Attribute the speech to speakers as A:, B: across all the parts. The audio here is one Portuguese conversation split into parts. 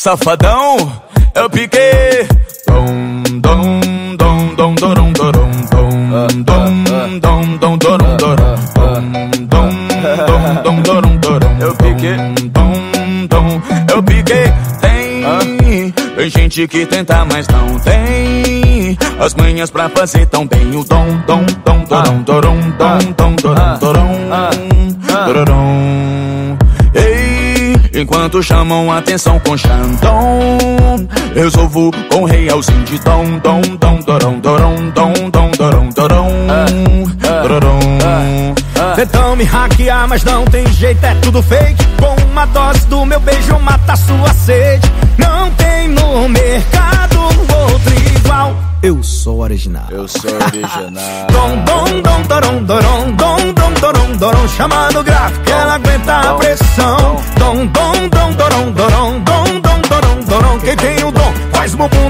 A: Safadão, eu piquei. Dom, dom, dom, dom, dorom, dorom, dom, dom, dom, dom, dorom, dorom, dom, dom, dom, dorom, dorom. Eu piquei. Dom, dom, eu piquei. Tem, tem gente que tenta, mas não tem. As manhas pra fazer tão bem o dom, dom, dom, dorom, dorom, dom, dom, dorom, dorom, dorom. Enquanto chamam atenção com Xandão, resolvo com realzinho de dom, dom, dom, dorom, dorom, dom, dom, dorom, dorom, dorom.
B: Tentam me hackear, mas não tem jeito, é tudo fake. Com uma dose do meu beijo mata sua sede. Não tem no mercado outro igual. Eu sou original.
A: Eu sou original.
B: Dom, dom, dom, dorom, dorom, dom, dom, dorom, dorom, chamando gráfico, ela aguenta a pressão. Dom, dom,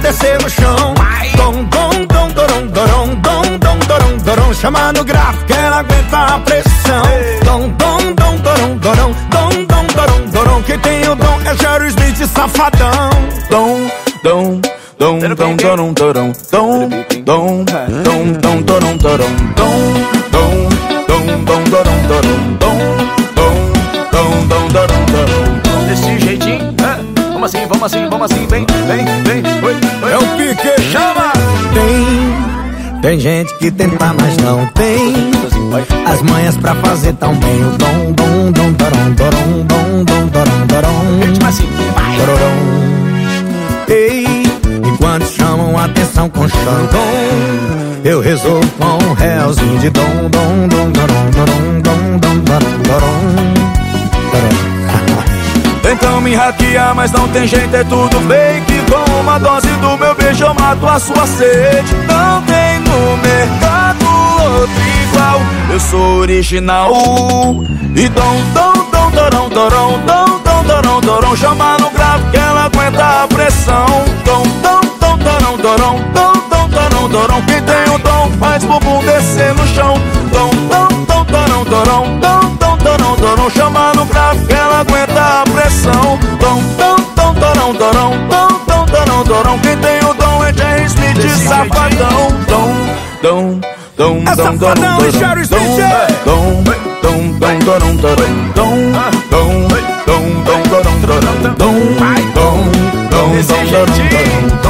B: descer no chão. Dom, dom, dom, dorom, dorom, dom, dom, dorom, dorom, chamando gráfico, ela aguenta a pressão. Dom, dom, dom, dorom, dorom, dom, dom, dorom, dorom, quem tem o dom é Jerry Smith, safadão.
A: Dom, dom, dom, dom, dorom, dorom, dom, dom, dom, dom, dorom, dorom, dom, dom, dom, dom, dorom, dorom, dom, dom, dom, dom, dorom, dorom. Desse jeitinho, é? Vamos assim, vamos assim, vamos assim, vem, vem, vem,
B: Tem, gente que tenta, mas não tem. As manhas pra fazer tão bem o dom, dom, dom, dorom, dorom, dom, dom, dorom, dorom.
A: Ritmo assim, vai.
B: Dorom. Ei, enquanto chamam atenção com Xandão, eu resolvo com um realzinho de dom, dom, dom, dorom, dorom, dom, dom, dorom. Dorom.
A: Tentam me hackear, mas não tem jeito, é tudo fake. Com uma dose do meu beijo eu mato a sua sede. Não tem sou original. E dom, dom, dom, dorão, dorão, dom, dom, dorão, dorão. Chama no grave que ela aguenta a pressão. Dom, dom, dom, dorão, dorão, dom, dom, dorão, dorão. Quem tem o dom faz bumbum descer no chão. Dom, dom, dom, dorão, dorão, dom, dom, dorão, dorão. Chama no grave que ela aguenta a pressão. Dom, dom, dom, dorão, dorão, dom, dom, dorão, dorão. Quem tem o dom é Jerry Smith, safadão. Dom, dom, dom,
B: É
A: dom,
B: safadão e
A: dorão.
B: Smith.
A: Dom, dom, dom, dorão. Dom, dom, dom, dom, dorão, dorão. Dom, dom, dom, dom, dorão, dorão.